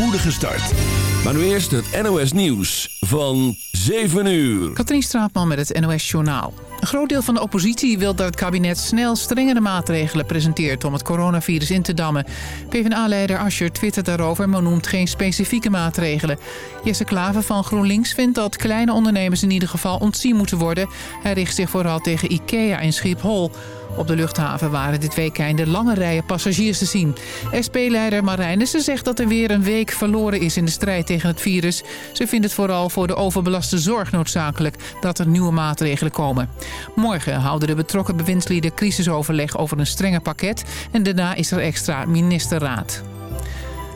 spoedige start. Maar nu eerst het NOS Nieuws van 7 uur. Katrien Straatman met het NOS Journaal. Een groot deel van de oppositie wil dat het kabinet snel strengere maatregelen presenteert om het coronavirus in te dammen. PvdA-leider Ascher twittert daarover, maar noemt geen specifieke maatregelen. Jesse Klaver van GroenLinks vindt dat kleine ondernemers in ieder geval ontzien moeten worden. Hij richt zich vooral tegen IKEA in Schiphol. Op de luchthaven waren dit weekend de lange rijen passagiers te zien. SP-leider Marijnissen zegt dat er weer een week verloren is in de strijd tegen het virus. Ze vindt het vooral voor de overbelaste zorg noodzakelijk dat er nieuwe maatregelen komen. Morgen houden de betrokken bewindslieden crisisoverleg over een strenger pakket... en daarna is er extra ministerraad.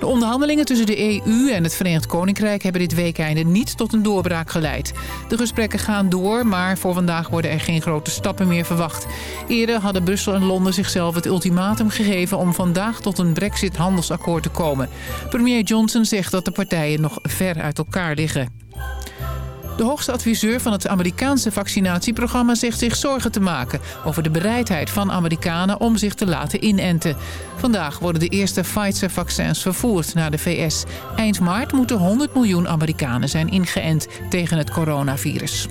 De onderhandelingen tussen de EU en het Verenigd Koninkrijk hebben dit weekende niet tot een doorbraak geleid. De gesprekken gaan door, maar voor vandaag worden er geen grote stappen meer verwacht. Eerder hadden Brussel en Londen zichzelf het ultimatum gegeven om vandaag tot een brexit-handelsakkoord te komen. Premier Johnson zegt dat de partijen nog ver uit elkaar liggen. De hoogste adviseur van het Amerikaanse vaccinatieprogramma zegt zich zorgen te maken over de bereidheid van Amerikanen om zich te laten inenten. Vandaag worden de eerste Pfizer-vaccins vervoerd naar de VS. Eind maart moeten 100 miljoen Amerikanen zijn ingeënt tegen het coronavirus.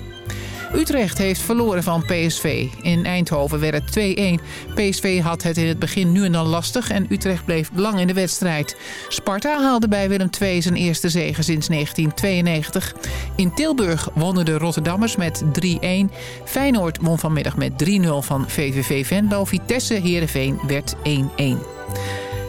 Utrecht heeft verloren van PSV. In Eindhoven werd het 2-1. PSV had het in het begin nu en dan lastig en Utrecht bleef lang in de wedstrijd. Sparta haalde bij Willem II zijn eerste zege sinds 1992. In Tilburg wonnen de Rotterdammers met 3-1. Feyenoord won vanmiddag met 3-0 van VVV Venlo. Vitesse Heerenveen werd 1-1.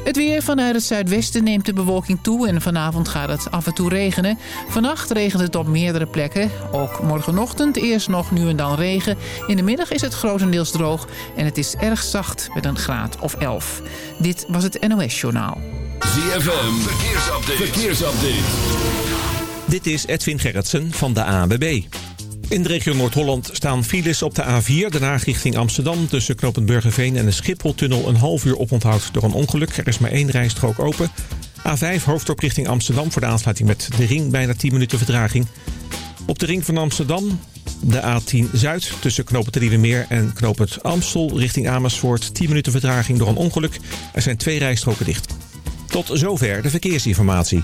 Het weer vanuit het zuidwesten neemt de bewolking toe en vanavond gaat het af en toe regenen. Vannacht regent het op meerdere plekken. Ook morgenochtend eerst nog nu en dan regen. In de middag is het grotendeels droog en het is erg zacht met een graad of 11. Dit was het NOS Journaal. ZFM, verkeersupdate. verkeersupdate. Dit is Edwin Gerritsen van de ANWB. In de regio Noord-Holland staan files op de A4, daarna richting Amsterdam... tussen knooppunt Burgerveen en de Schipholtunnel een half uur oponthoud door een ongeluk. Er is maar één rijstrook open. A5 hoofddorp richting Amsterdam voor de aansluiting met de ring, bijna 10 minuten vertraging. Op de ring van Amsterdam de A10 Zuid tussen knooppunt Meer en knooppunt Amstel richting Amersfoort. 10 minuten vertraging door een ongeluk. Er zijn twee rijstroken dicht. Tot zover de verkeersinformatie.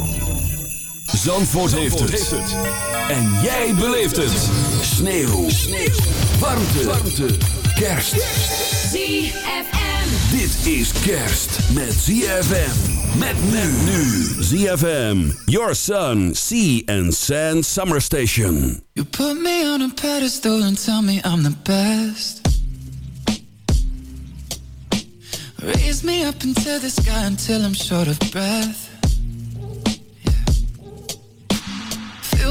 Zandvoort, heeft, het. En jij beleeft het. Sneeuw. Sneeuw. Warmte. Warmte. Kerst. ZFM. Dit is kerst met ZFM. Met men nu. ZFM. Your sun, sea and sand summer station. You put me on a pedestal and tell me I'm the best. Raise me up into the sky until I'm short of breath.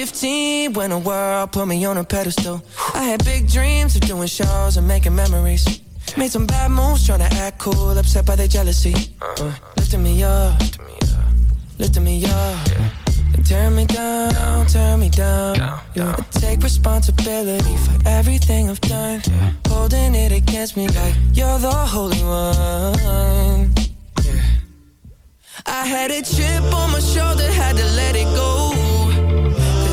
15 when the world put me on a pedestal. I had big dreams of doing shows and making memories. Made some bad moves trying to act cool, upset by their jealousy. Uh, lifting me up, lifting me up. They tear me down, tear me down. You take responsibility for everything I've done. Holding it against me like you're the holy one. I had a chip on my shoulder, had to let it go.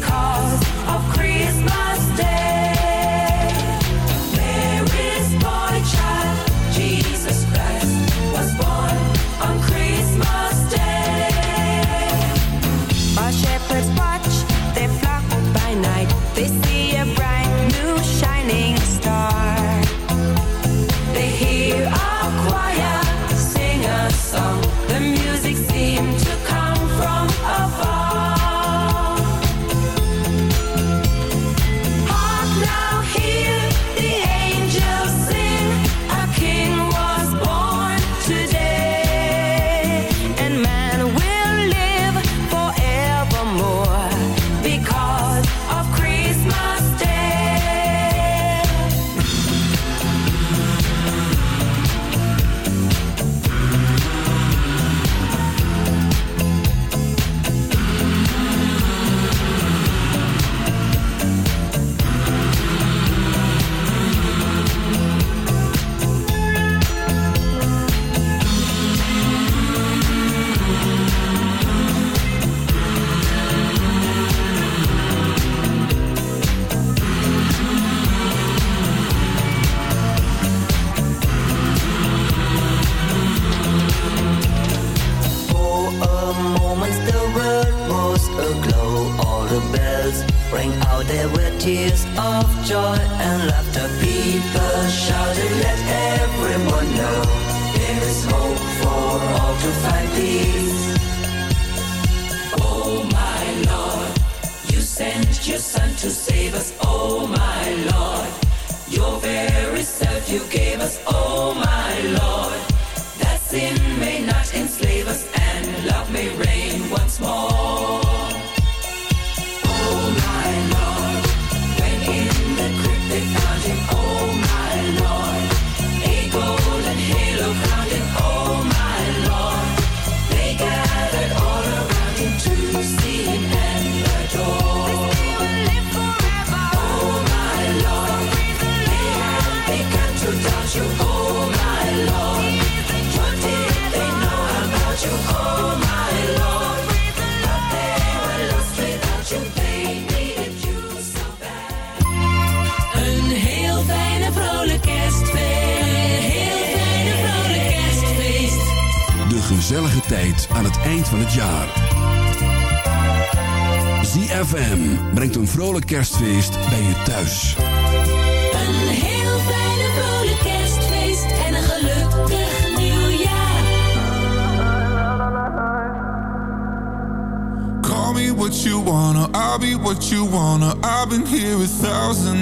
cause.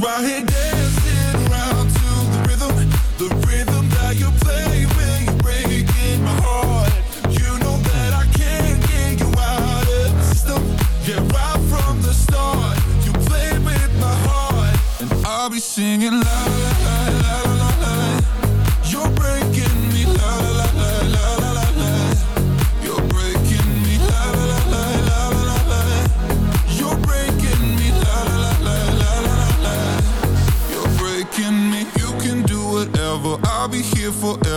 right dancing around to the rhythm, the rhythm that you play when you're breaking my heart. You know that I can't get you out of system. Yeah, right from the start, you with my heart, and I'll be singing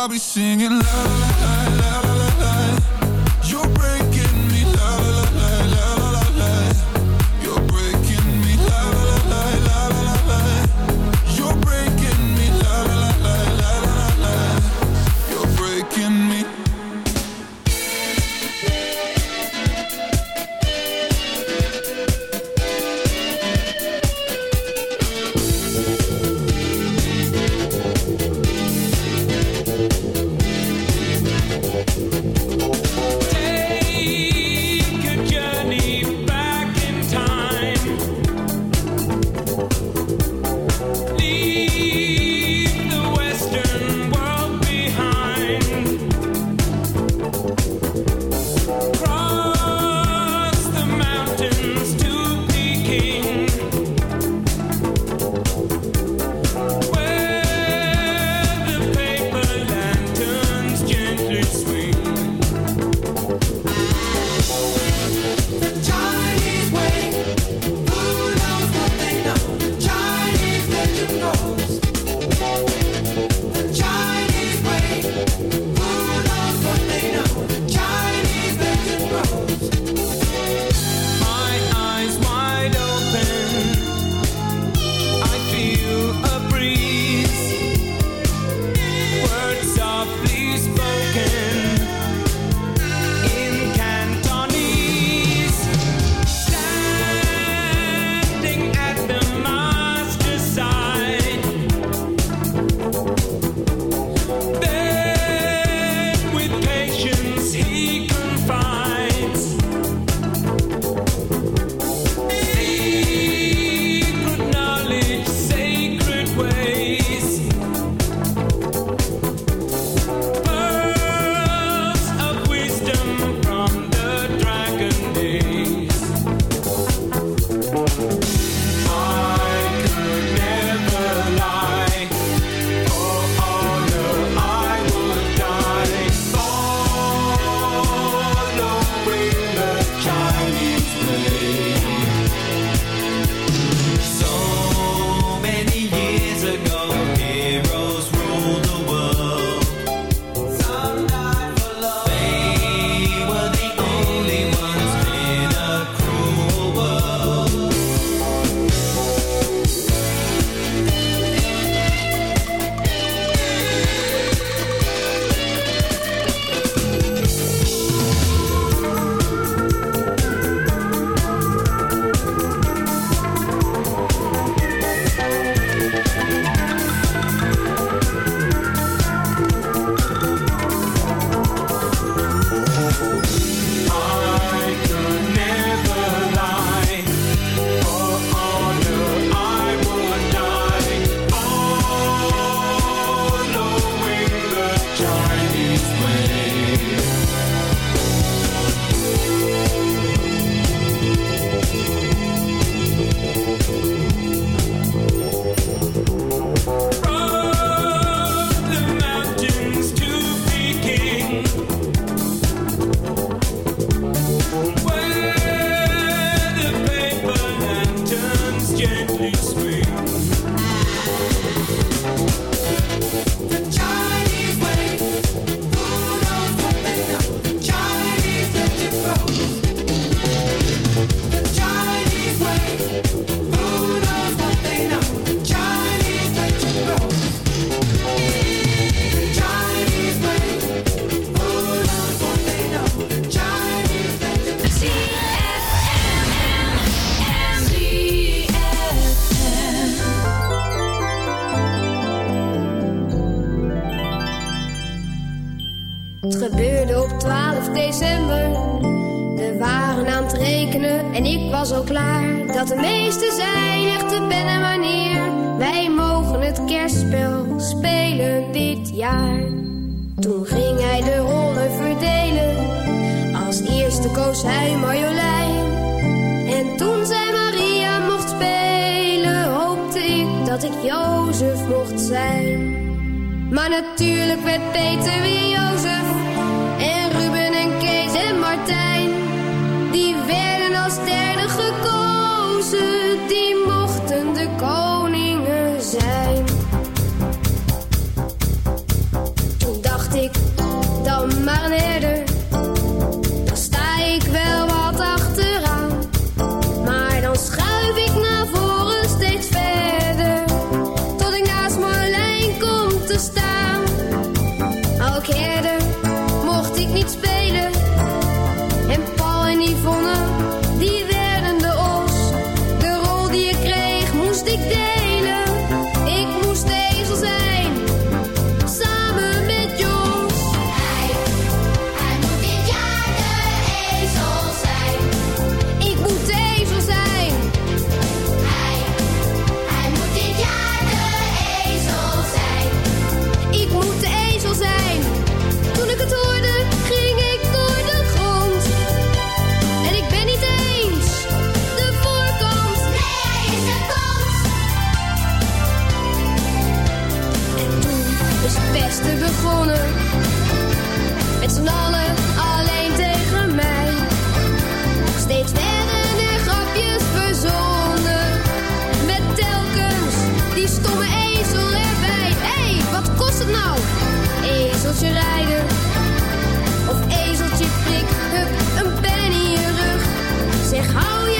I'll be singing la la la was al klaar dat de meeste zijn echte ben en wanneer. Wij mogen het kerstspel spelen dit jaar. Toen ging hij de rollen verdelen. Als eerste koos hij Marjolein. En toen zij Maria mocht spelen, hoopte ik dat ik Jozef mocht zijn. Maar natuurlijk werd Peter weer Jozef. go begonnen. Met z'n allen alleen tegen mij. Steeds werden er grapjes verzonnen. Met telkens die stomme ezel erbij. Hey, wat kost het nou? Ezeltje rijden. Of ezeltje prik, hup, een pen in je rug. Zeg, hou je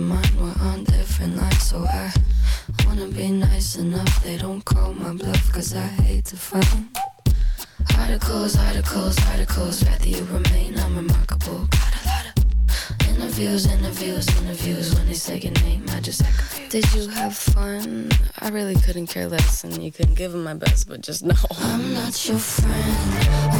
to mine. We're on different lines, so I wanna be nice enough. They don't call my bluff, cause I hate to find articles, articles, articles. Rather you remain unremarkable. Got a lot of interviews, interviews, interviews. When they say your name, I just act confused. Did you have fun? I really couldn't care less, and you couldn't give it my best, but just know I'm not your friend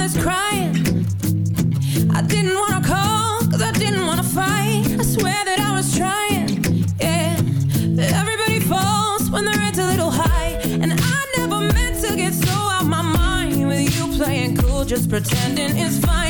that's crying. I didn't wanna call, cause I didn't wanna fight. I swear that I was trying, yeah. But everybody falls when the rent's a little high. And I never meant to get so out my mind with you playing cool, just pretending it's fine.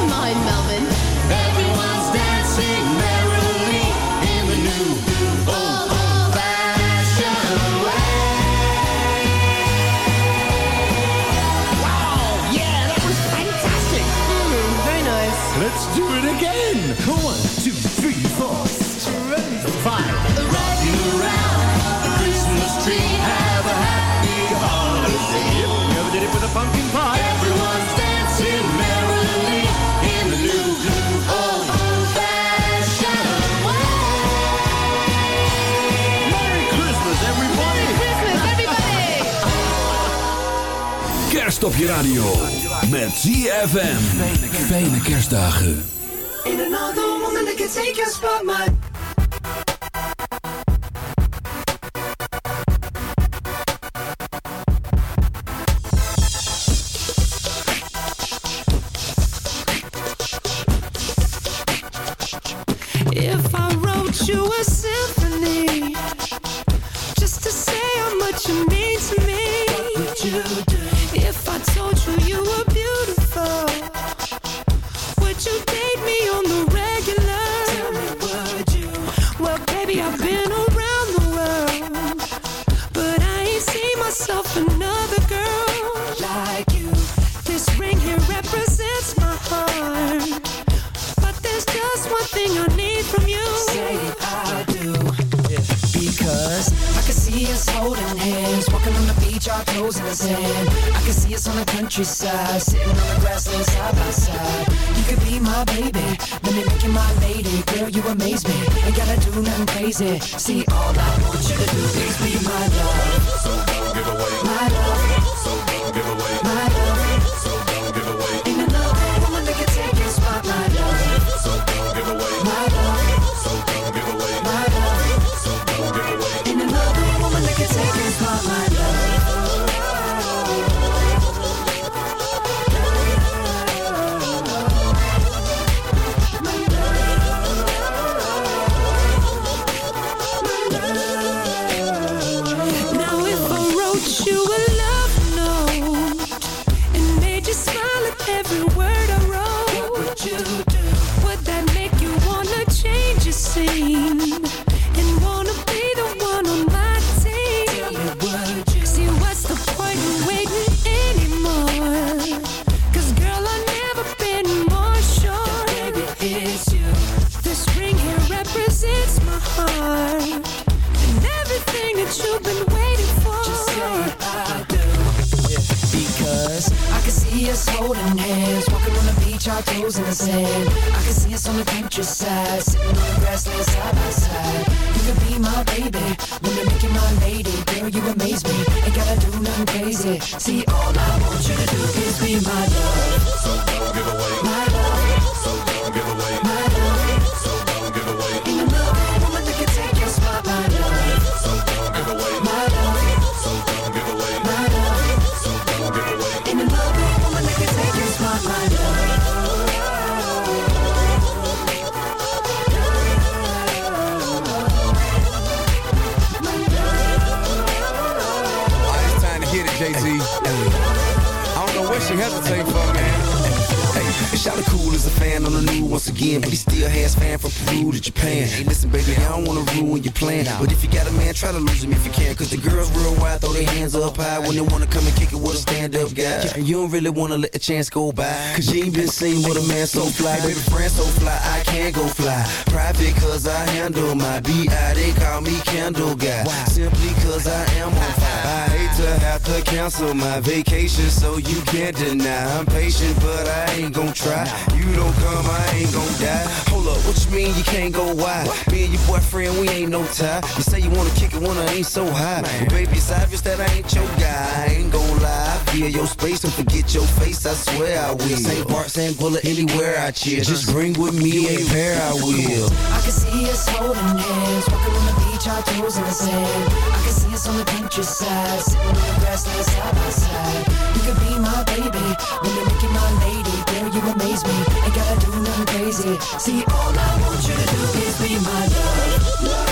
Melvin. Everyone's dancing merrily in the new old fashioned way. Wow, yeah, that was fantastic. Mm, very nice. Let's do it again. Come on. Kerst op je radio. Met ZFM. Fijne kerstdagen. In another woman that can take your spot, my... you don't really wanna let the chance go by. Cause you ain't been seen with a man so fly. Baby, friend so fly, I can't go fly. Private cause I handle my BI, they call me Candle Guy. Simply cause I am on fire. I hate to have to cancel my vacation, so you can't deny. I'm patient, but I ain't gon' try. You don't come, I ain't gon' die. Hold up, what you mean you can't go wide? Me and your boyfriend, we ain't no tie. You say you wanna kick it when I ain't so high. But baby, it's obvious that I ain't your guy. I ain't gon' lie. I feel your space and forget your face, I swear I will. St. Bart, St. Bullet, anywhere I cheer. Just bring with me a pair, I will. I can see us holding hands, walking on the beach, our toes in the sand. I can see us on the Pinterest side, sitting on the grassland side by side. You could be my baby, when you're making my lady. Girl, you amaze me, ain't gotta do nothing crazy. See, all I want you to do is be my love.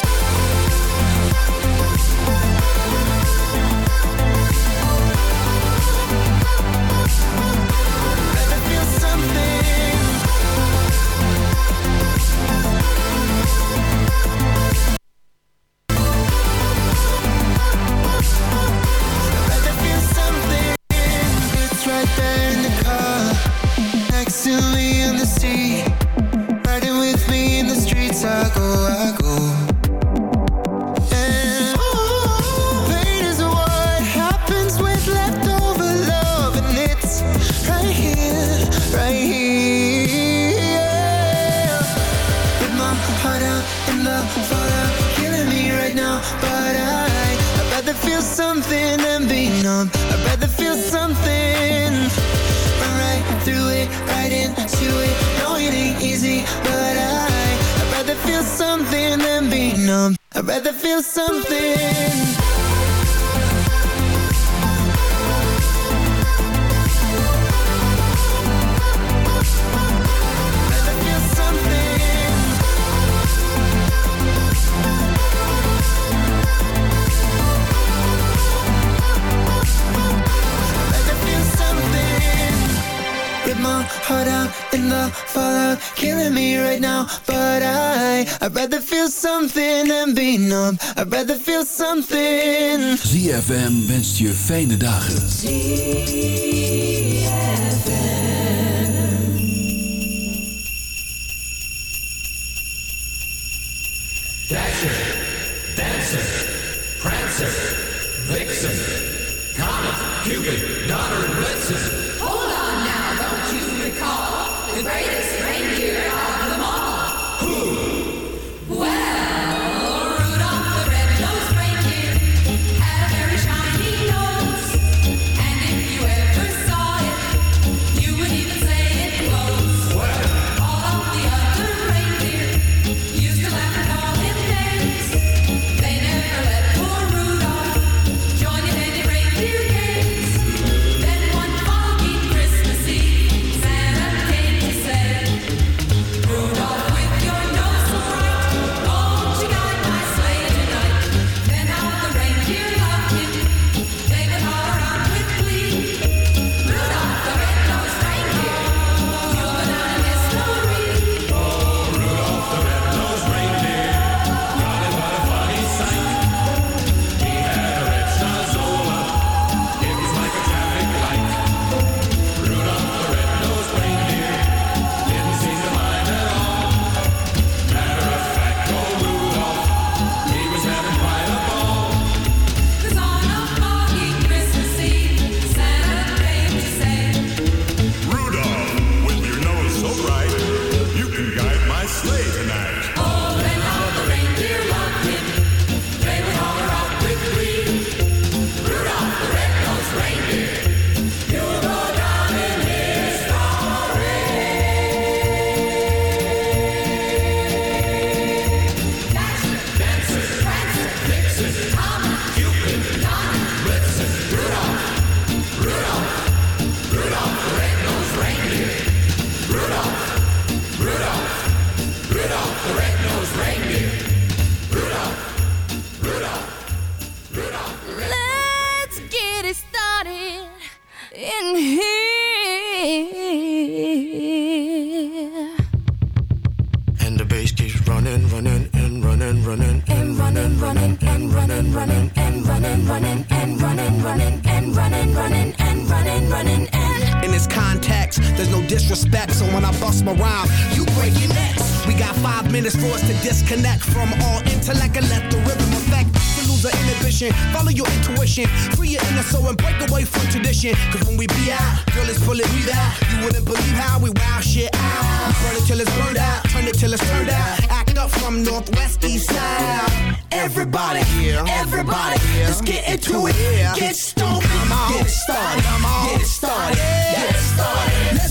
Fijne dagen. Dasher, Dancer, Prancer, Vixen, Comet, Cupid, Donner, and Blitzen. Hold on now, don't you recall the greatest so when I bust my rhyme, you break your necks. We got five minutes for us to disconnect from all intellect and let the rhythm affect. To lose the inhibition, follow your intuition, free your inner soul and break away from tradition. Cause when we be out, girl, it's pulling me out. You wouldn't believe how we wow shit out. We burn it till it's burned out, turn it till it's turned out. Act up from northwest east side. Everybody, everybody, let's get into it. Get get it started, get it started, get it started. Let's get it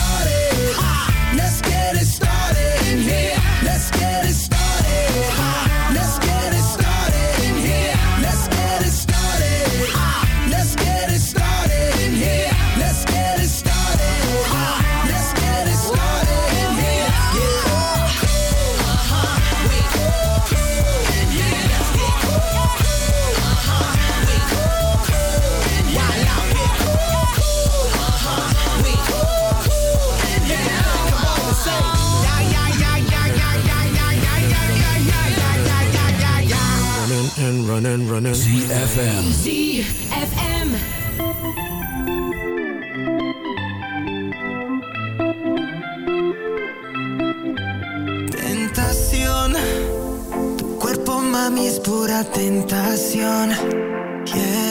Let's get it started. Running, running. ZFM. ZFM. Tentación, tu cuerpo mami es pura tentación. Yeah.